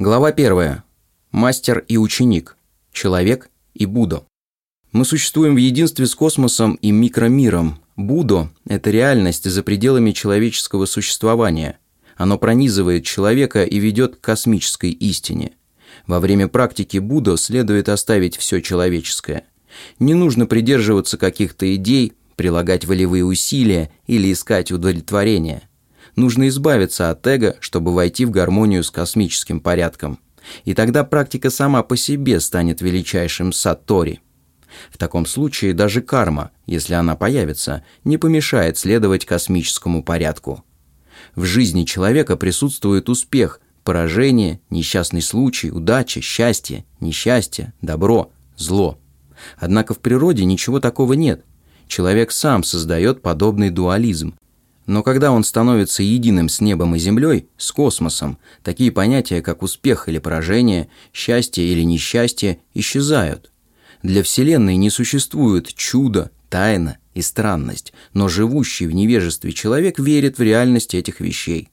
Глава 1. Мастер и ученик. Человек и Будо. Мы существуем в единстве с космосом и микромиром. Будо – это реальность за пределами человеческого существования. Оно пронизывает человека и ведет к космической истине. Во время практики Будо следует оставить все человеческое. Не нужно придерживаться каких-то идей, прилагать волевые усилия или искать удовлетворения – Нужно избавиться от эго, чтобы войти в гармонию с космическим порядком. И тогда практика сама по себе станет величайшим сатори. В таком случае даже карма, если она появится, не помешает следовать космическому порядку. В жизни человека присутствует успех, поражение, несчастный случай, удача, счастье, несчастье, добро, зло. Однако в природе ничего такого нет. Человек сам создает подобный дуализм, но когда он становится единым с небом и землей, с космосом, такие понятия, как успех или поражение, счастье или несчастье, исчезают. Для Вселенной не существует чудо, тайна и странность, но живущий в невежестве человек верит в реальность этих вещей.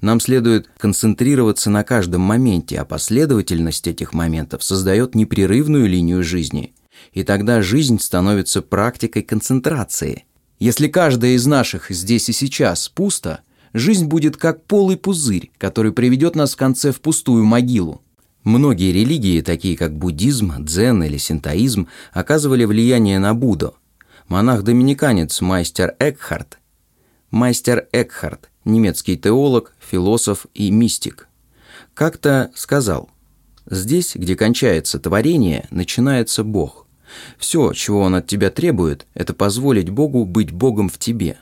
Нам следует концентрироваться на каждом моменте, а последовательность этих моментов создает непрерывную линию жизни. И тогда жизнь становится практикой концентрации – если каждая из наших здесь и сейчас пусто, жизнь будет как полый пузырь, который приведет нас в конце в пустую могилу. Многие религии, такие как буддизм, дзен или синтоизм, оказывали влияние на Будду. Монах-доминиканец мастер Экхарт. Мастер Экхарт, немецкий теолог, философ и мистик. Как-то сказал, «Здесь, где кончается творение, начинается Бог». Все, чего он от тебя требует, это позволить Богу быть Богом в тебе.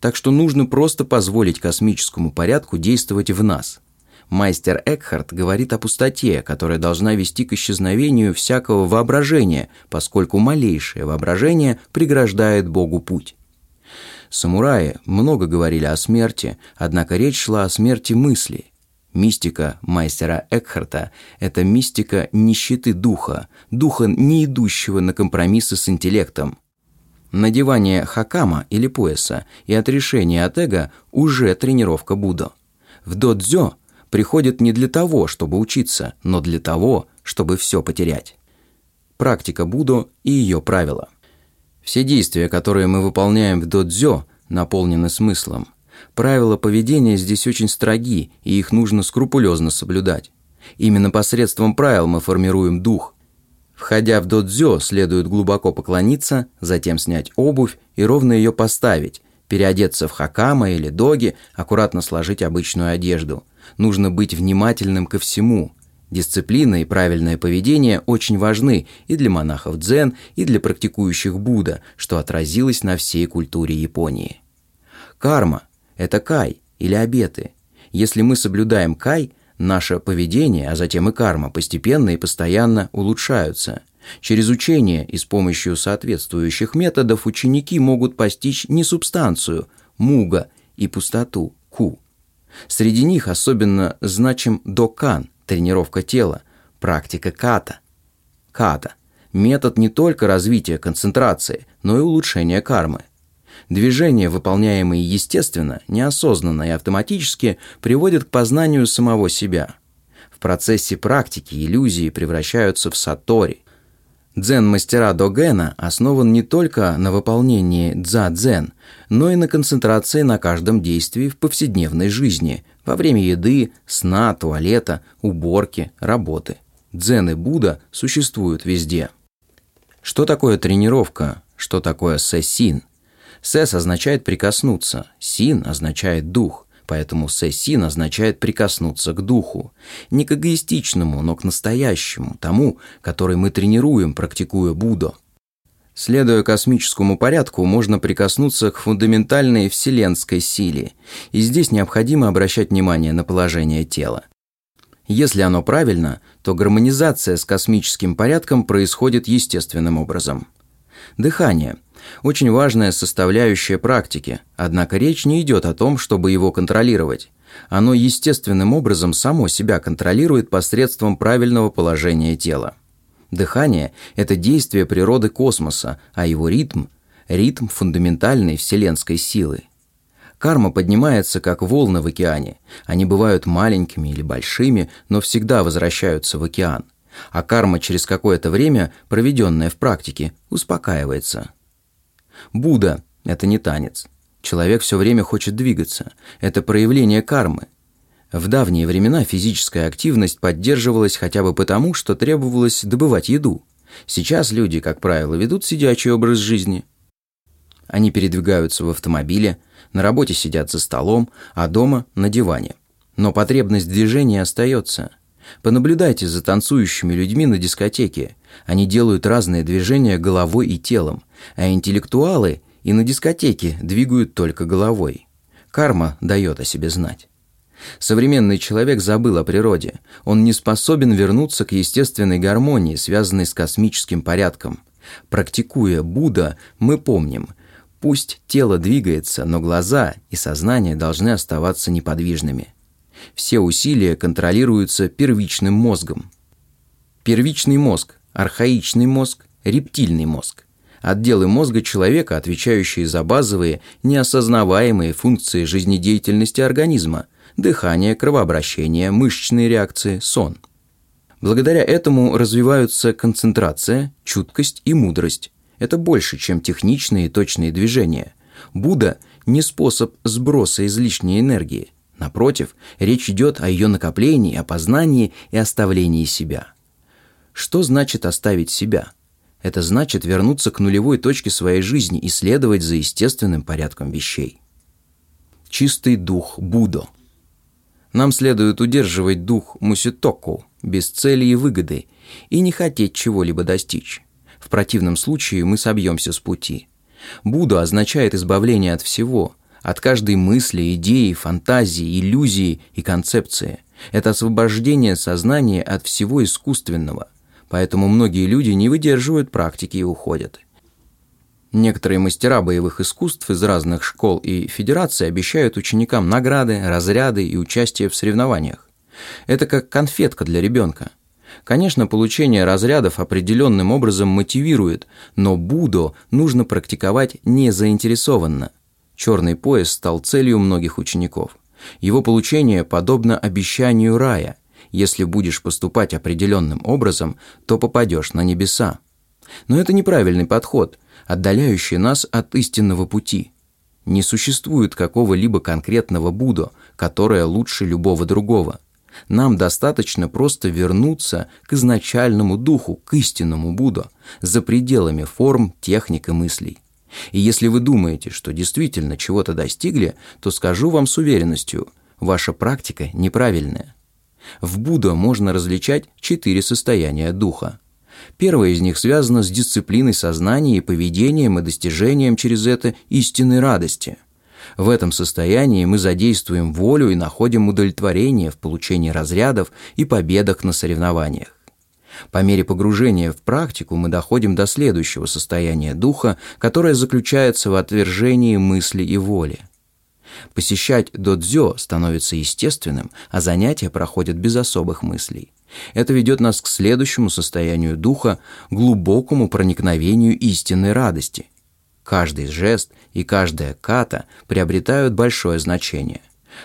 Так что нужно просто позволить космическому порядку действовать в нас. Мастер Экхарт говорит о пустоте, которая должна вести к исчезновению всякого воображения, поскольку малейшее воображение преграждает Богу путь. Самураи много говорили о смерти, однако речь шла о смерти мысли – Мистика мастера Экхарта – это мистика нищеты духа, духа, не идущего на компромиссы с интеллектом. Надевание хакама или пояса и отрешение от эго – уже тренировка Будда. В додзё приходит не для того, чтобы учиться, но для того, чтобы все потерять. Практика Будо и ее правила. Все действия, которые мы выполняем в додзё, наполнены смыслом – Правила поведения здесь очень строги, и их нужно скрупулезно соблюдать. Именно посредством правил мы формируем дух. Входя в додзё, следует глубоко поклониться, затем снять обувь и ровно ее поставить, переодеться в хакама или доги, аккуратно сложить обычную одежду. Нужно быть внимательным ко всему. Дисциплина и правильное поведение очень важны и для монахов дзен, и для практикующих Будда, что отразилось на всей культуре Японии. Карма это кай или обеты. Если мы соблюдаем кай, наше поведение, а затем и карма постепенно и постоянно улучшаются. Через учение и с помощью соответствующих методов ученики могут постичь не субстанцию, муга, и пустоту, ку. Среди них особенно значим докан, тренировка тела, практика ката. Ката – метод не только развития концентрации, но и улучшения кармы – Движения, выполняемые естественно, неосознанно и автоматически, приводят к познанию самого себя. В процессе практики иллюзии превращаются в сатори. Дзен-мастера Догена основан не только на выполнении дза-дзен, но и на концентрации на каждом действии в повседневной жизни, во время еды, сна, туалета, уборки, работы. Дзен и Будда существуют везде. Что такое тренировка? Что такое сессин? Сес означает прикоснуться, син означает дух, поэтому сесин означает прикоснуться к духу. Не к эгоистичному, но к настоящему, тому, который мы тренируем, практикуя Будду. Следуя космическому порядку, можно прикоснуться к фундаментальной вселенской силе, и здесь необходимо обращать внимание на положение тела. Если оно правильно, то гармонизация с космическим порядком происходит естественным образом. Дыхание – очень важная составляющая практики, однако речь не идет о том, чтобы его контролировать. Оно естественным образом само себя контролирует посредством правильного положения тела. Дыхание – это действие природы космоса, а его ритм – ритм фундаментальной вселенской силы. Карма поднимается, как волны в океане. Они бывают маленькими или большими, но всегда возвращаются в океан. А карма через какое-то время, проведенное в практике, успокаивается. Будда – это не танец. Человек все время хочет двигаться. Это проявление кармы. В давние времена физическая активность поддерживалась хотя бы потому, что требовалось добывать еду. Сейчас люди, как правило, ведут сидячий образ жизни. Они передвигаются в автомобиле, на работе сидят за столом, а дома – на диване. Но потребность движения остается. Понаблюдайте за танцующими людьми на дискотеке. Они делают разные движения головой и телом, а интеллектуалы и на дискотеке двигают только головой. Карма дает о себе знать. Современный человек забыл о природе. Он не способен вернуться к естественной гармонии, связанной с космическим порядком. Практикуя Будда, мы помним, Пусть тело двигается, но глаза и сознание должны оставаться неподвижными. Все усилия контролируются первичным мозгом. Первичный мозг, архаичный мозг, рептильный мозг. Отделы мозга человека, отвечающие за базовые, неосознаваемые функции жизнедеятельности организма – дыхание, кровообращение, мышечные реакции, сон. Благодаря этому развиваются концентрация, чуткость и мудрость, это больше, чем техничные и точные движения. Будда – не способ сброса излишней энергии. Напротив, речь идет о ее накоплении, опознании и оставлении себя. Что значит оставить себя? Это значит вернуться к нулевой точке своей жизни и следовать за естественным порядком вещей. Чистый дух Будо. Нам следует удерживать дух Муситоку без цели и выгоды и не хотеть чего-либо достичь. В противном случае мы собьемся с пути. Будда означает избавление от всего, от каждой мысли, идеи, фантазии, иллюзии и концепции. Это освобождение сознания от всего искусственного. Поэтому многие люди не выдерживают практики и уходят. Некоторые мастера боевых искусств из разных школ и федераций обещают ученикам награды, разряды и участие в соревнованиях. Это как конфетка для ребенка. Конечно, получение разрядов определенным образом мотивирует, но Будо нужно практиковать не заинтересованно. Черный пояс стал целью многих учеников. Его получение подобно обещанию рая. Если будешь поступать определенным образом, то попадешь на небеса. Но это неправильный подход, отдаляющий нас от истинного пути. Не существует какого-либо конкретного Будо, которое лучше любого другого – нам достаточно просто вернуться к изначальному духу, к истинному Будда, за пределами форм, техник и мыслей. И если вы думаете, что действительно чего-то достигли, то скажу вам с уверенностью, ваша практика неправильная. В Будда можно различать четыре состояния духа. Первое из них связано с дисциплиной сознания и поведением и достижением через это истинной радости – в этом состоянии мы задействуем волю и находим удовлетворение в получении разрядов и победах на соревнованиях. По мере погружения в практику мы доходим до следующего состояния духа, которое заключается в отвержении мысли и воли. Посещать додзё становится естественным, а занятия проходят без особых мыслей. Это ведет нас к следующему состоянию духа, глубокому проникновению истинной радости – Каждый жест и каждая ката приобретают большое значение.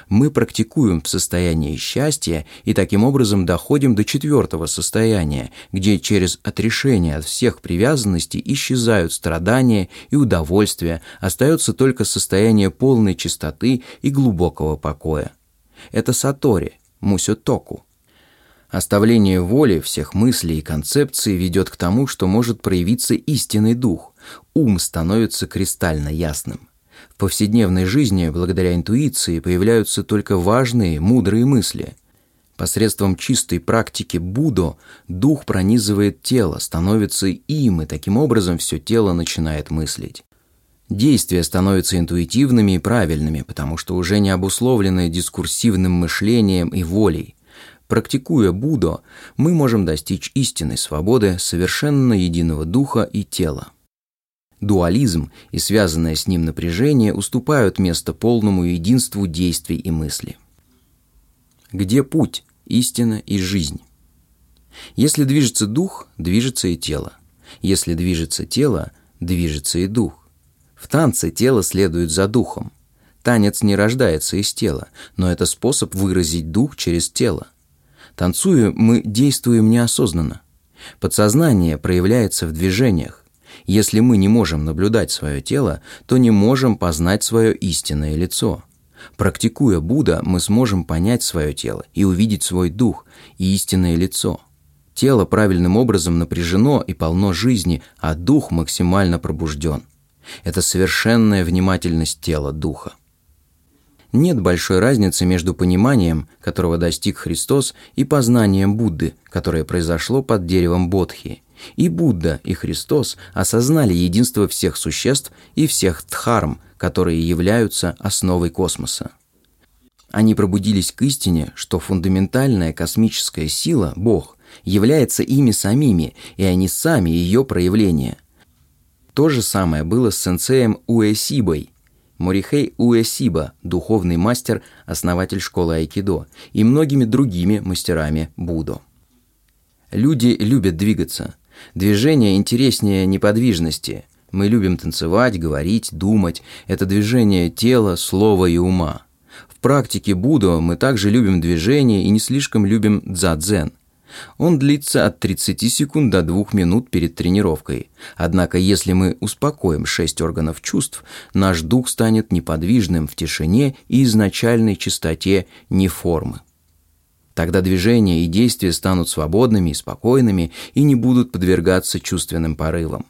Мы практикуем в состоянии счастья и таким образом доходим до четвертого состояния, где через отрешение от всех привязанностей исчезают страдания и удовольствия, остается только состояние полной чистоты и глубокого покоя. Это сатори, мусютоку. Оставление воли всех мыслей и концепций ведет к тому, что может проявиться истинный дух. Ум становится кристально ясным. Повседневной жизни, благодаря интуиции, появляются только важные, мудрые мысли. Посредством чистой практики Будо дух пронизывает тело, становится им, и таким образом все тело начинает мыслить. Действия становятся интуитивными и правильными, потому что уже не обусловлены дискурсивным мышлением и волей – Практикуя Будо, мы можем достичь истинной свободы совершенно единого духа и тела. Дуализм и связанное с ним напряжение уступают место полному единству действий и мысли. Где путь, истина и жизнь? Если движется дух, движется и тело. Если движется тело, движется и дух. В танце тело следует за духом. Танец не рождается из тела, но это способ выразить дух через тело. Танцуя, мы действуем неосознанно. Подсознание проявляется в движениях. Если мы не можем наблюдать свое тело, то не можем познать свое истинное лицо. Практикуя Будда, мы сможем понять свое тело и увидеть свой дух и истинное лицо. Тело правильным образом напряжено и полно жизни, а дух максимально пробужден. Это совершенная внимательность тела духа. Нет большой разницы между пониманием, которого достиг Христос, и познанием Будды, которое произошло под деревом Бодхи. И Будда, и Христос осознали единство всех существ и всех дхарм, которые являются основой космоса. Они пробудились к истине, что фундаментальная космическая сила, Бог, является ими самими, и они сами ее проявление. То же самое было с сенсеем Уэсибой, Морихей Уэсиба, духовный мастер, основатель школы айкидо, и многими другими мастерами будо. Люди любят двигаться. Движение интереснее неподвижности. Мы любим танцевать, говорить, думать. Это движение тела, слова и ума. В практике будо мы также любим движение и не слишком любим дзадзен. Он длится от 30 секунд до 2 минут перед тренировкой. Однако, если мы успокоим шесть органов чувств, наш дух станет неподвижным в тишине и изначальной чистоте неформы. Тогда движения и действия станут свободными и спокойными и не будут подвергаться чувственным порывам.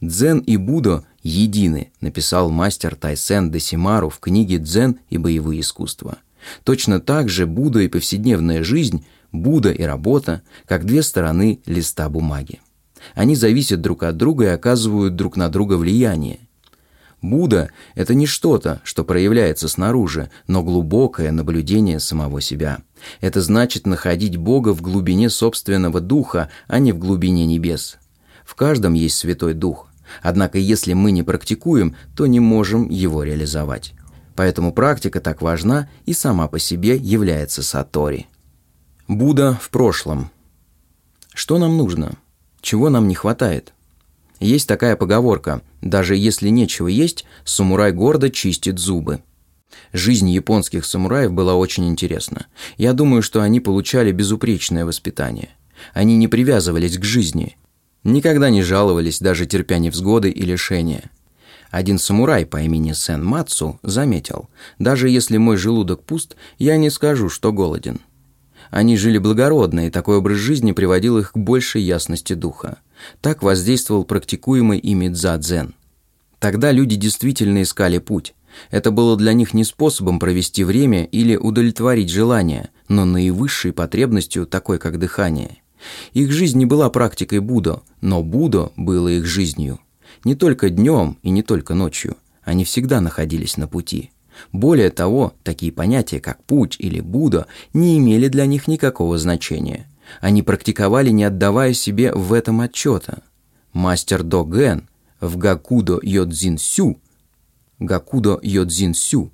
«Дзен и Будо едины», написал мастер Тайсен Десимару в книге «Дзен и боевые искусства». Точно так же Будда и повседневная жизнь Будда и работа, как две стороны листа бумаги. Они зависят друг от друга и оказывают друг на друга влияние. Будда – это не что-то, что проявляется снаружи, но глубокое наблюдение самого себя. Это значит находить Бога в глубине собственного духа, а не в глубине небес. В каждом есть Святой Дух. Однако если мы не практикуем, то не можем его реализовать. Поэтому практика так важна и сама по себе является сатори. Будда в прошлом. Что нам нужно? Чего нам не хватает? Есть такая поговорка «даже если нечего есть, самурай гордо чистит зубы». Жизнь японских самураев была очень интересна. Я думаю, что они получали безупречное воспитание. Они не привязывались к жизни, никогда не жаловались, даже терпя невзгоды и лишения. Один самурай по имени Сен Мацу заметил, даже если мой желудок пуст, я не скажу, что голоден. Они жили благородно, и такой образ жизни приводил их к большей ясности духа. Так воздействовал практикуемый ими дза-дзен. Тогда люди действительно искали путь. Это было для них не способом провести время или удовлетворить желание, но наивысшей потребностью, такой как дыхание. Их жизнь не была практикой Будо, но Будо было их жизнью. Не только днем и не только ночью. Они всегда находились на пути. Более того, такие понятия, как путь или Будда, не имели для них никакого значения. Они практиковали, не отдавая себе в этом отчета. Мастер Доген в Гакудо Йодзин Сю, Гакудо Йодзин Сю,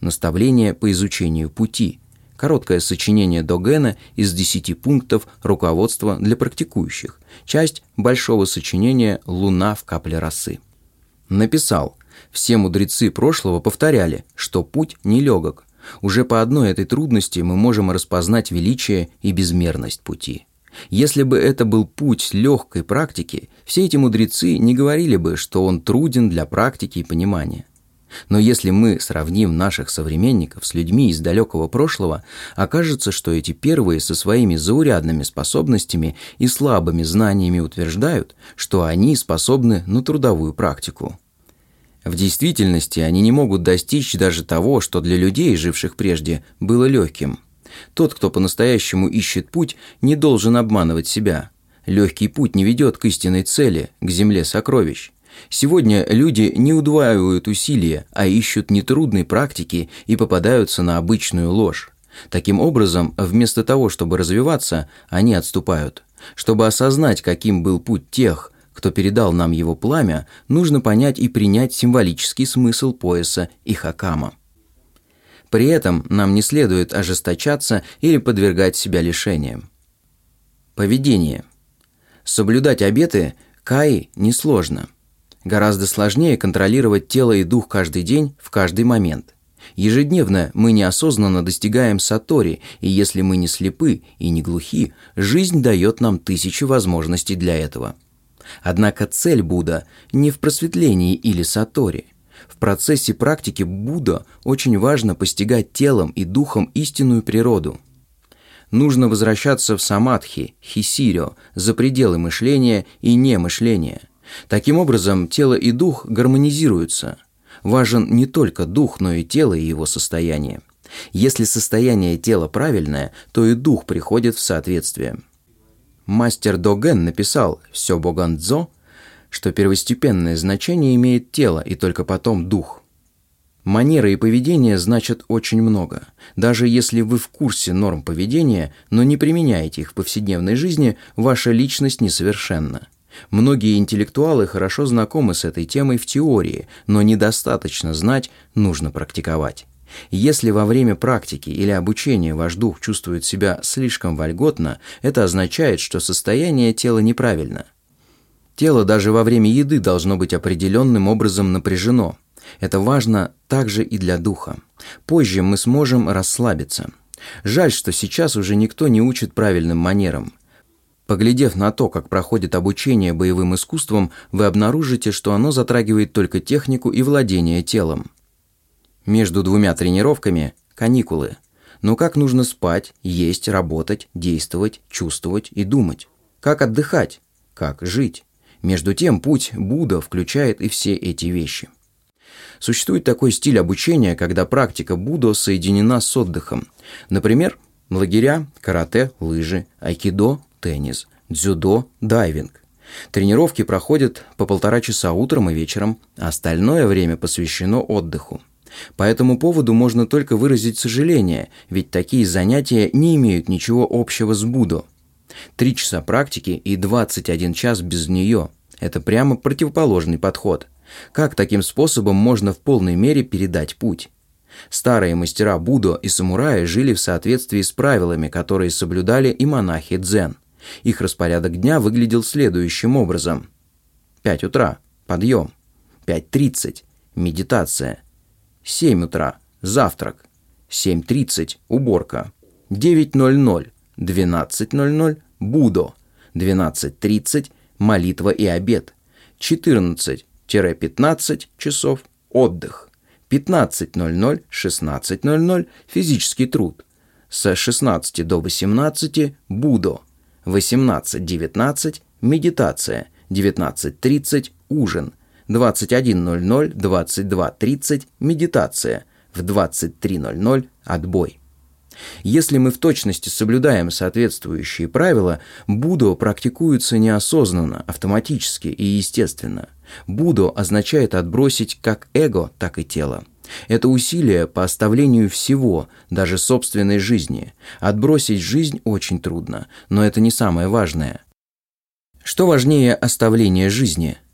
наставление по изучению пути, короткое сочинение Догена из 10 пунктов руководства для практикующих, часть большого сочинения «Луна в капле росы». Написал – все мудрецы прошлого повторяли, что путь нелегок. Уже по одной этой трудности мы можем распознать величие и безмерность пути. Если бы это был путь легкой практики, все эти мудрецы не говорили бы, что он труден для практики и понимания. Но если мы сравним наших современников с людьми из далекого прошлого, окажется, что эти первые со своими заурядными способностями и слабыми знаниями утверждают, что они способны на трудовую практику. В действительности они не могут достичь даже того, что для людей, живших прежде, было легким. Тот, кто по-настоящему ищет путь, не должен обманывать себя. Легкий путь не ведет к истинной цели, к земле сокровищ. Сегодня люди не удваивают усилия, а ищут нетрудной практики и попадаются на обычную ложь. Таким образом, вместо того, чтобы развиваться, они отступают. Чтобы осознать, каким был путь тех, кто передал нам его пламя, нужно понять и принять символический смысл пояса и хакама. При этом нам не следует ожесточаться или подвергать себя лишениям. Поведение. Соблюдать обеты каи несложно. Гораздо сложнее контролировать тело и дух каждый день в каждый момент. Ежедневно мы неосознанно достигаем сатори, и если мы не слепы и не глухи, жизнь дает нам тысячи возможностей для этого. Однако цель Будда не в просветлении или сатори. В процессе практики Будда очень важно постигать телом и духом истинную природу. Нужно возвращаться в самадхи, хисирио, за пределы мышления и немышления. Таким образом, тело и дух гармонизируются. Важен не только дух, но и тело и его состояние. Если состояние тела правильное, то и дух приходит в соответствие. Мастер Доген написал «Все Богандзо», что первостепенное значение имеет тело и только потом дух. Манеры и поведение значат очень много. Даже если вы в курсе норм поведения, но не применяете их в повседневной жизни, ваша личность несовершенна. Многие интеллектуалы хорошо знакомы с этой темой в теории, но недостаточно знать, нужно практиковать. Если во время практики или обучения ваш дух чувствует себя слишком вольготно, это означает, что состояние тела неправильно. Тело даже во время еды должно быть определенным образом напряжено. Это важно также и для духа. Позже мы сможем расслабиться. Жаль, что сейчас уже никто не учит правильным манерам. Поглядев на то, как проходит обучение боевым искусствам, вы обнаружите, что оно затрагивает только технику и владение телом. Между двумя тренировками – каникулы. Но как нужно спать, есть, работать, действовать, чувствовать и думать? Как отдыхать? Как жить? Между тем, путь Будда включает и все эти вещи. Существует такой стиль обучения, когда практика Будда соединена с отдыхом. Например, лагеря, карате, лыжи, айкидо, теннис, дзюдо, дайвинг. Тренировки проходят по полтора часа утром и вечером, а остальное время посвящено отдыху. По этому поводу можно только выразить сожаление, ведь такие занятия не имеют ничего общего с Будо. Три часа практики и 21 час без нее – это прямо противоположный подход. Как таким способом можно в полной мере передать путь? Старые мастера Будо и самураи жили в соответствии с правилами, которые соблюдали и монахи дзен. Их распорядок дня выглядел следующим образом. 5 утра – подъем. 5.30 – медитация – 7 утра – завтрак, 7.30 – уборка, 9.00 – 12.00 – будо, 12.30 – молитва и обед, 14-15 часов – отдых, 15.00 – 16.00 – физический труд, с 16 до 18 – будо, 18.19 – медитация, 19.30 – ужин, 21.00, 22.30 – медитация, в 23.00 – отбой. Если мы в точности соблюдаем соответствующие правила, Будо практикуется неосознанно, автоматически и естественно. Будо означает отбросить как эго, так и тело. Это усилие по оставлению всего, даже собственной жизни. Отбросить жизнь очень трудно, но это не самое важное. Что важнее оставления жизни –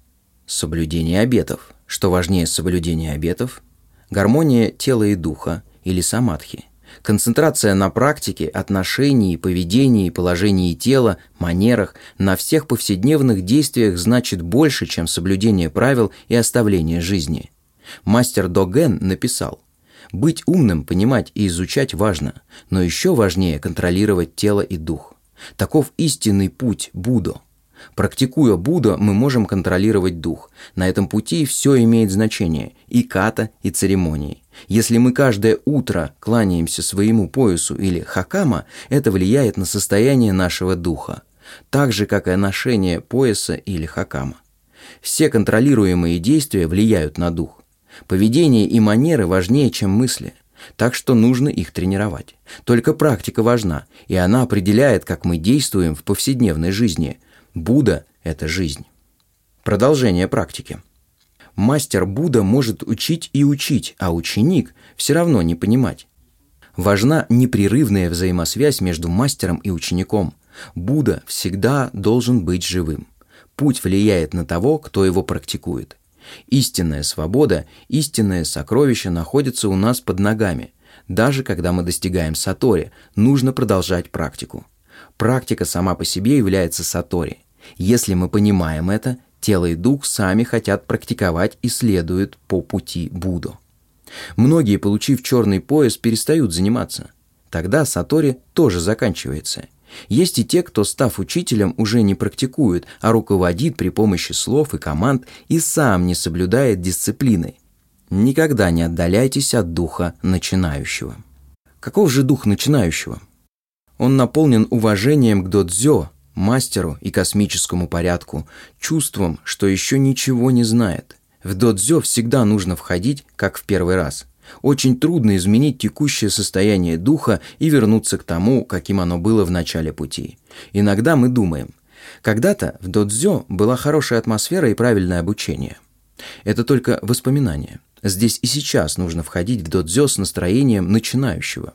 Соблюдение обетов. Что важнее соблюдения обетов? Гармония тела и духа или самадхи. Концентрация на практике, отношении, поведении, положении тела, манерах, на всех повседневных действиях значит больше, чем соблюдение правил и оставление жизни. Мастер Доген написал, «Быть умным, понимать и изучать важно, но еще важнее контролировать тело и дух. Таков истинный путь Будо. Практикуя Будда, мы можем контролировать дух. На этом пути все имеет значение – и ката, и церемонии. Если мы каждое утро кланяемся своему поясу или хакама, это влияет на состояние нашего духа, так же, как и ношение пояса или хакама. Все контролируемые действия влияют на дух. Поведение и манеры важнее, чем мысли, так что нужно их тренировать. Только практика важна, и она определяет, как мы действуем в повседневной жизни – Будда – это жизнь. Продолжение практики. Мастер Будда может учить и учить, а ученик все равно не понимать. Важна непрерывная взаимосвязь между мастером и учеником. Будда всегда должен быть живым. Путь влияет на того, кто его практикует. Истинная свобода, истинное сокровище находится у нас под ногами. Даже когда мы достигаем сатори, нужно продолжать практику. Практика сама по себе является сатори. Если мы понимаем это, тело и дух сами хотят практиковать и следуют по пути Будду. Многие, получив черный пояс, перестают заниматься. Тогда сатори тоже заканчивается. Есть и те, кто, став учителем, уже не практикует, а руководит при помощи слов и команд и сам не соблюдает дисциплины. Никогда не отдаляйтесь от духа начинающего. Каков же дух начинающего? Он наполнен уважением к додзё, мастеру и космическому порядку, чувством, что еще ничего не знает. В додзё всегда нужно входить, как в первый раз – очень трудно изменить текущее состояние духа и вернуться к тому, каким оно было в начале пути. Иногда мы думаем, когда-то в додзё была хорошая атмосфера и правильное обучение. Это только воспоминания. Здесь и сейчас нужно входить в додзё с настроением начинающего.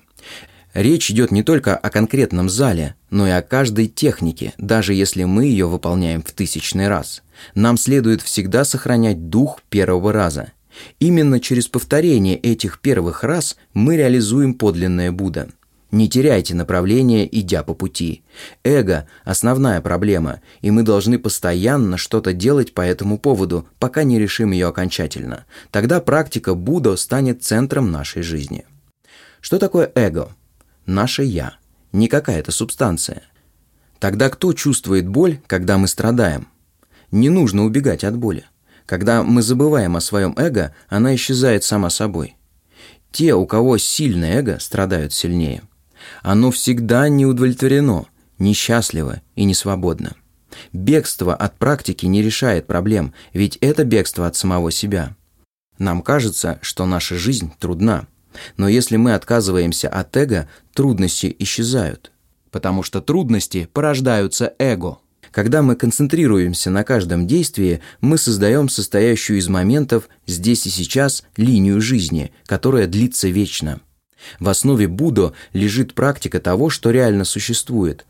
Речь идет не только о конкретном зале, но и о каждой технике, даже если мы ее выполняем в тысячный раз. Нам следует всегда сохранять дух первого раза – Именно через повторение этих первых раз мы реализуем подлинное Будда. Не теряйте направление, идя по пути. Эго – основная проблема, и мы должны постоянно что-то делать по этому поводу, пока не решим ее окончательно. Тогда практика Будда станет центром нашей жизни. Что такое эго? Наше «я». Не какая-то субстанция. Тогда кто чувствует боль, когда мы страдаем? Не нужно убегать от боли. Когда мы забываем о своем эго, она исчезает сама собой. Те, у кого сильное эго, страдают сильнее. Оно всегда не удовлетворено, несчастливо и не свободно. Бегство от практики не решает проблем, ведь это бегство от самого себя. Нам кажется, что наша жизнь трудна. Но если мы отказываемся от эго, трудности исчезают. Потому что трудности порождаются эго. Когда мы концентрируемся на каждом действии, мы создаем состоящую из моментов здесь и сейчас линию жизни, которая длится вечно. В основе Будо лежит практика того, что реально существует.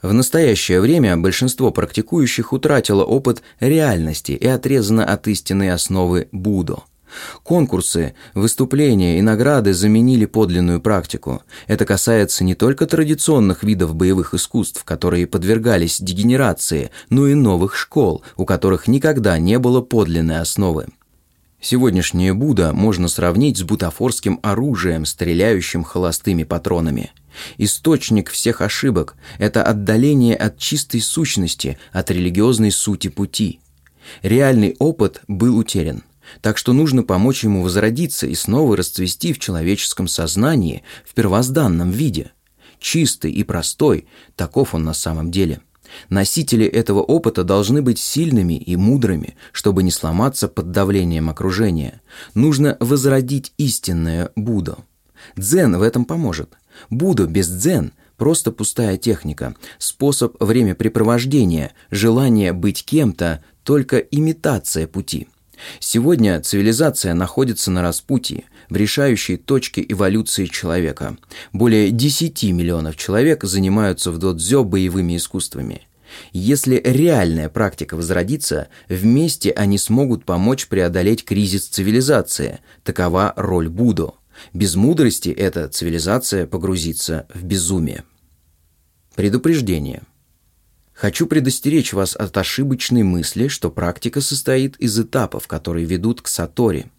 В настоящее время большинство практикующих утратило опыт реальности и отрезано от истинной основы Будо – Конкурсы, выступления и награды заменили подлинную практику. Это касается не только традиционных видов боевых искусств, которые подвергались дегенерации, но и новых школ, у которых никогда не было подлинной основы. Сегодняшнее Будда можно сравнить с бутафорским оружием, стреляющим холостыми патронами. Источник всех ошибок – это отдаление от чистой сущности, от религиозной сути пути. Реальный опыт был утерян – так что нужно помочь ему возродиться и снова расцвести в человеческом сознании в первозданном виде. Чистый и простой, таков он на самом деле. Носители этого опыта должны быть сильными и мудрыми, чтобы не сломаться под давлением окружения. Нужно возродить истинное Будду. Дзен в этом поможет. Будда без дзен – просто пустая техника, способ времяпрепровождения, желание быть кем-то, только имитация пути – Сегодня цивилизация находится на распутье, в решающей точке эволюции человека. Более 10 миллионов человек занимаются в додзё боевыми искусствами. Если реальная практика возродится, вместе они смогут помочь преодолеть кризис цивилизации. Такова роль Будо. Без мудрости эта цивилизация погрузится в безумие. Предупреждение. Хочу предостеречь вас от ошибочной мысли, что практика состоит из этапов, которые ведут к сатори.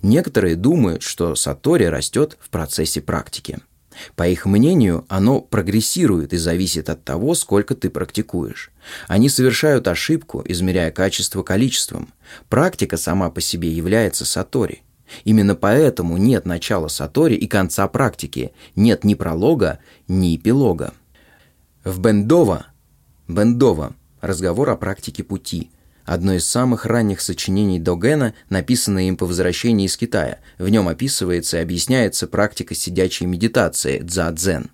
Некоторые думают, что сатори растет в процессе практики. По их мнению, оно прогрессирует и зависит от того, сколько ты практикуешь. Они совершают ошибку, измеряя качество количеством. Практика сама по себе является сатори. Именно поэтому нет начала сатори и конца практики, нет ни пролога, ни эпилога. В Бендова Бендова. Разговор о практике пути. Одно из самых ранних сочинений Догена, написанное им по возвращении из Китая. В нем описывается и объясняется практика сидячей медитации дза-дзен.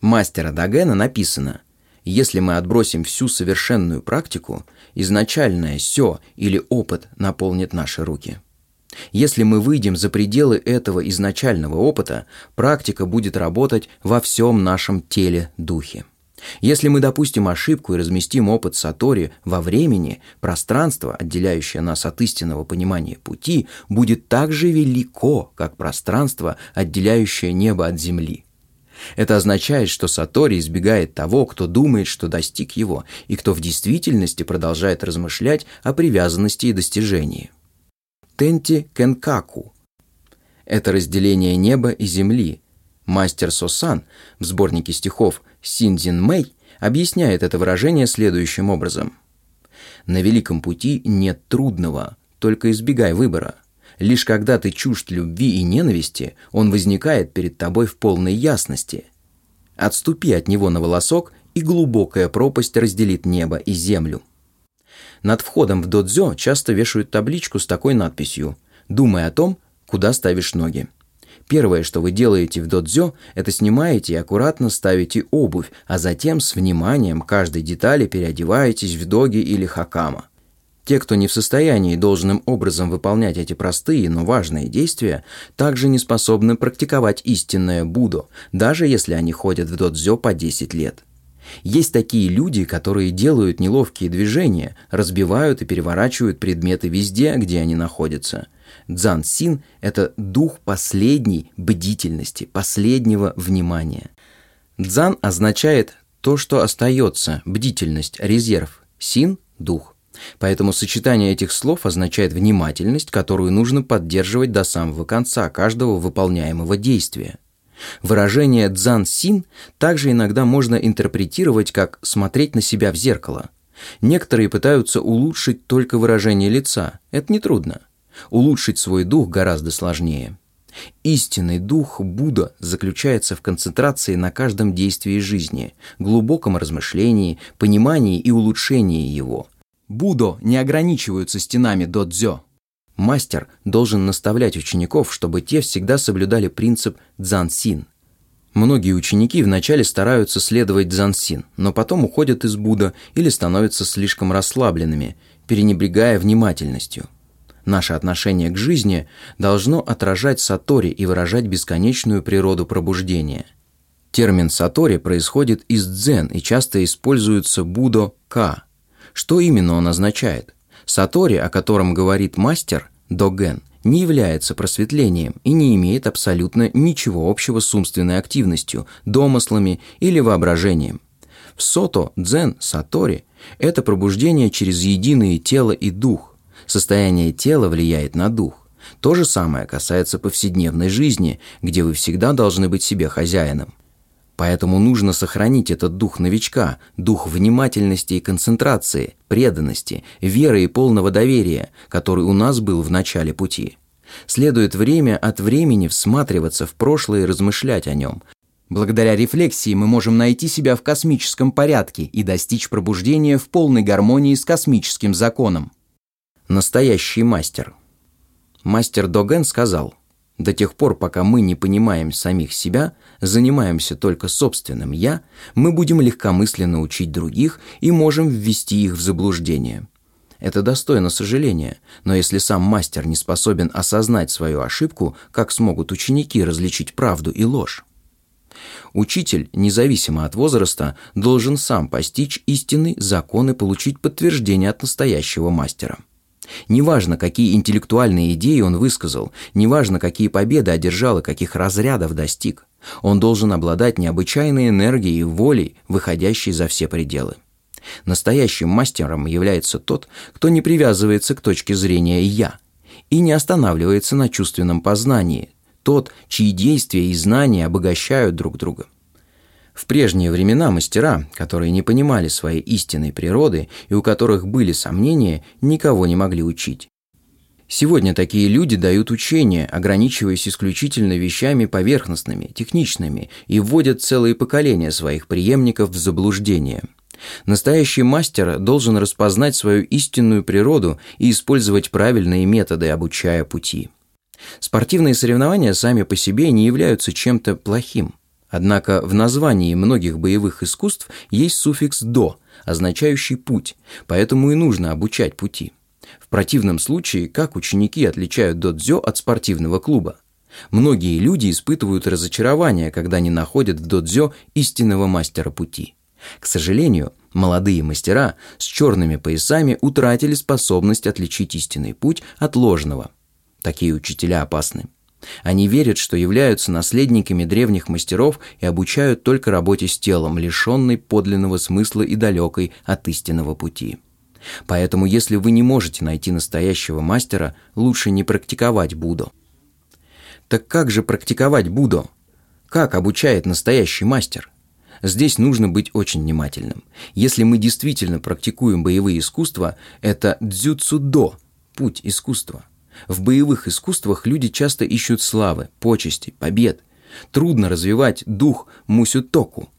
Мастера Догена написано «Если мы отбросим всю совершенную практику, изначальное «сё» или опыт наполнит наши руки». Если мы выйдем за пределы этого изначального опыта, практика будет работать во всем нашем теле-духе. Если мы допустим ошибку и разместим опыт Сатори во времени, пространство, отделяющее нас от истинного понимания пути, будет так же велико, как пространство, отделяющее небо от земли. Это означает, что Сатори избегает того, кто думает, что достиг его, и кто в действительности продолжает размышлять о привязанности и достижении. Тенти Кенкаку. Это разделение неба и земли. Мастер Сосан в сборнике стихов «Синдзин Мэй» объясняет это выражение следующим образом. «На великом пути нет трудного, только избегай выбора. Лишь когда ты чужд любви и ненависти, он возникает перед тобой в полной ясности. Отступи от него на волосок, и глубокая пропасть разделит небо и землю». Над входом в додзё часто вешают табличку с такой надписью «Думай о том, куда ставишь ноги». Первое, что вы делаете в додзё, это снимаете и аккуратно ставите обувь, а затем с вниманием каждой детали переодеваетесь в доги или хакама. Те, кто не в состоянии должным образом выполнять эти простые, но важные действия, также не способны практиковать истинное будо, даже если они ходят в додзё по 10 лет. Есть такие люди, которые делают неловкие движения, разбивают и переворачивают предметы везде, где они находятся. Дзан Син – это дух последней бдительности, последнего внимания. Дзан означает то, что остается, бдительность, резерв. Син – дух. Поэтому сочетание этих слов означает внимательность, которую нужно поддерживать до самого конца каждого выполняемого действия. Выражение «дзан син» также иногда можно интерпретировать как «смотреть на себя в зеркало». Некоторые пытаются улучшить только выражение лица. Это нетрудно. Улучшить свой дух гораздо сложнее. Истинный дух Будда заключается в концентрации на каждом действии жизни, глубоком размышлении, понимании и улучшении его. Будо не ограничиваются стенами додзё. Мастер должен наставлять учеников, чтобы те всегда соблюдали принцип дзансин. Многие ученики вначале стараются следовать дзансин, но потом уходят из Будда или становятся слишком расслабленными, перенебрегая внимательностью. Наше отношение к жизни должно отражать сатори и выражать бесконечную природу пробуждения. Термин сатори происходит из дзен и часто используется будо ка. Что именно он означает? Сатори, о котором говорит мастер, доген, не является просветлением и не имеет абсолютно ничего общего с умственной активностью, домыслами или воображением. В сото, дзен, сатори – это пробуждение через единое тело и дух. Состояние тела влияет на дух. То же самое касается повседневной жизни, где вы всегда должны быть себе хозяином. Поэтому нужно сохранить этот дух новичка, дух внимательности и концентрации, преданности, веры и полного доверия, который у нас был в начале пути. Следует время от времени всматриваться в прошлое и размышлять о нем. Благодаря рефлексии мы можем найти себя в космическом порядке и достичь пробуждения в полной гармонии с космическим законом. Настоящий мастер. Мастер Доген сказал – до тех пор, пока мы не понимаем самих себя, занимаемся только собственным «я», мы будем легкомысленно учить других и можем ввести их в заблуждение. Это достойно сожаления, но если сам мастер не способен осознать свою ошибку, как смогут ученики различить правду и ложь? Учитель, независимо от возраста, должен сам постичь истинный закон и получить подтверждение от настоящего мастера. Неважно, какие интеллектуальные идеи он высказал, неважно, какие победы одержал и каких разрядов достиг, он должен обладать необычайной энергией и волей, выходящей за все пределы. Настоящим мастером является тот, кто не привязывается к точке зрения «я» и не останавливается на чувственном познании, тот, чьи действия и знания обогащают друг друга. В прежние времена мастера, которые не понимали своей истинной природы и у которых были сомнения, никого не могли учить. Сегодня такие люди дают учения, ограничиваясь исключительно вещами поверхностными, техничными, и вводят целые поколения своих преемников в заблуждение. Настоящий мастер должен распознать свою истинную природу и использовать правильные методы, обучая пути. Спортивные соревнования сами по себе не являются чем-то плохим – Однако в названии многих боевых искусств есть суффикс «до», означающий «путь», поэтому и нужно обучать пути. В противном случае, как ученики отличают додзё от спортивного клуба? Многие люди испытывают разочарование, когда не находят в додзё истинного мастера пути. К сожалению, молодые мастера с черными поясами утратили способность отличить истинный путь от ложного. Такие учителя опасны. Они верят, что являются наследниками древних мастеров и обучают только работе с телом, лишенной подлинного смысла и далекой от истинного пути. Поэтому, если вы не можете найти настоящего мастера, лучше не практиковать Будду. Так как же практиковать Будо? Как обучает настоящий мастер? Здесь нужно быть очень внимательным. Если мы действительно практикуем боевые искусства, это дзюцудо – путь искусства. В боевых искусствах люди часто ищут славы, почести, побед. Трудно развивать дух мусютоку,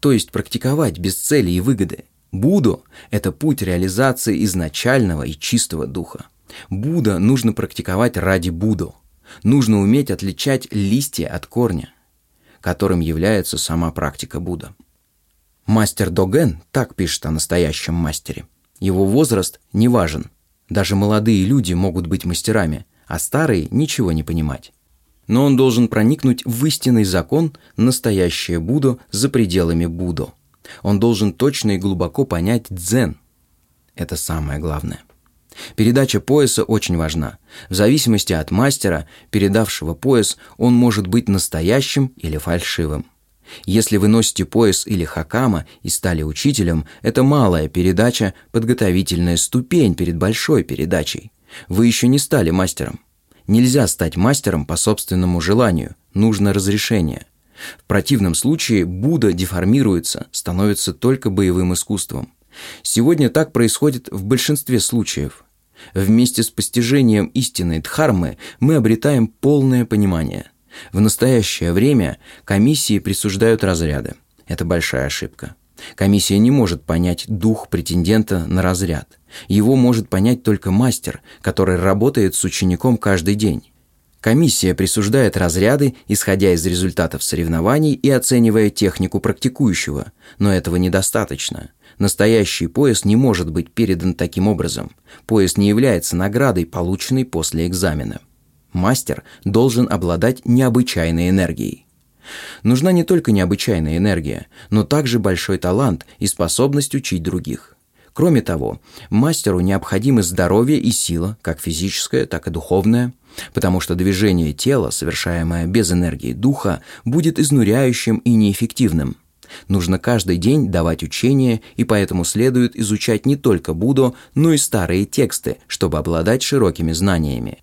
то есть практиковать без цели и выгоды. Будо – это путь реализации изначального и чистого духа. Будда нужно практиковать ради Будо. Нужно уметь отличать листья от корня которым является сама практика Будда. Мастер Доген так пишет о настоящем мастере. Его возраст не важен. Даже молодые люди могут быть мастерами, а старые ничего не понимать. Но он должен проникнуть в истинный закон, настоящее Будду за пределами Будо. Он должен точно и глубоко понять дзен. Это самое главное. Передача пояса очень важна. В зависимости от мастера, передавшего пояс, он может быть настоящим или фальшивым. Если вы носите пояс или хакама и стали учителем, это малая передача, подготовительная ступень перед большой передачей. Вы еще не стали мастером. Нельзя стать мастером по собственному желанию, нужно разрешение. В противном случае Будда деформируется, становится только боевым искусством. Сегодня так происходит в большинстве случаев. Вместе с постижением истинной Дхармы мы обретаем полное понимание. В настоящее время комиссии присуждают разряды. Это большая ошибка. Комиссия не может понять дух претендента на разряд. Его может понять только мастер, который работает с учеником каждый день. Комиссия присуждает разряды, исходя из результатов соревнований и оценивая технику практикующего, но этого недостаточно. Настоящий пояс не может быть передан таким образом. Пояс не является наградой, полученной после экзамена. Мастер должен обладать необычайной энергией. Нужна не только необычайная энергия, но также большой талант и способность учить других. Кроме того, мастеру необходимы здоровье и сила, как физическое, так и духовное, потому что движение тела, совершаемое без энергии духа, будет изнуряющим и неэффективным – Нужно каждый день давать учения, и поэтому следует изучать не только Будду, но и старые тексты, чтобы обладать широкими знаниями.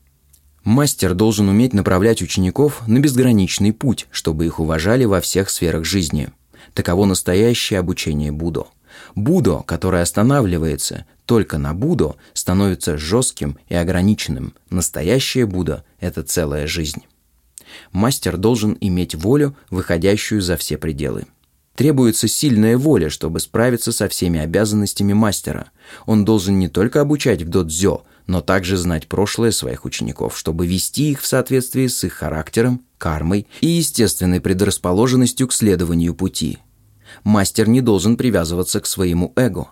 Мастер должен уметь направлять учеников на безграничный путь, чтобы их уважали во всех сферах жизни. Таково настоящее обучение Будо. Будо, которое останавливается только на Будо, становится жестким и ограниченным. Настоящее Будда – это целая жизнь. Мастер должен иметь волю, выходящую за все пределы. Требуется сильная воля, чтобы справиться со всеми обязанностями мастера. Он должен не только обучать в додзё, но также знать прошлое своих учеников, чтобы вести их в соответствии с их характером, кармой и естественной предрасположенностью к следованию пути. Мастер не должен привязываться к своему эго.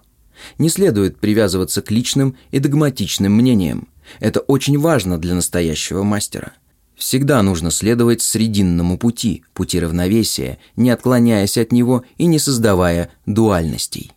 Не следует привязываться к личным и догматичным мнениям. Это очень важно для настоящего мастера. Всегда нужно следовать срединному пути, пути равновесия, не отклоняясь от него и не создавая дуальностей.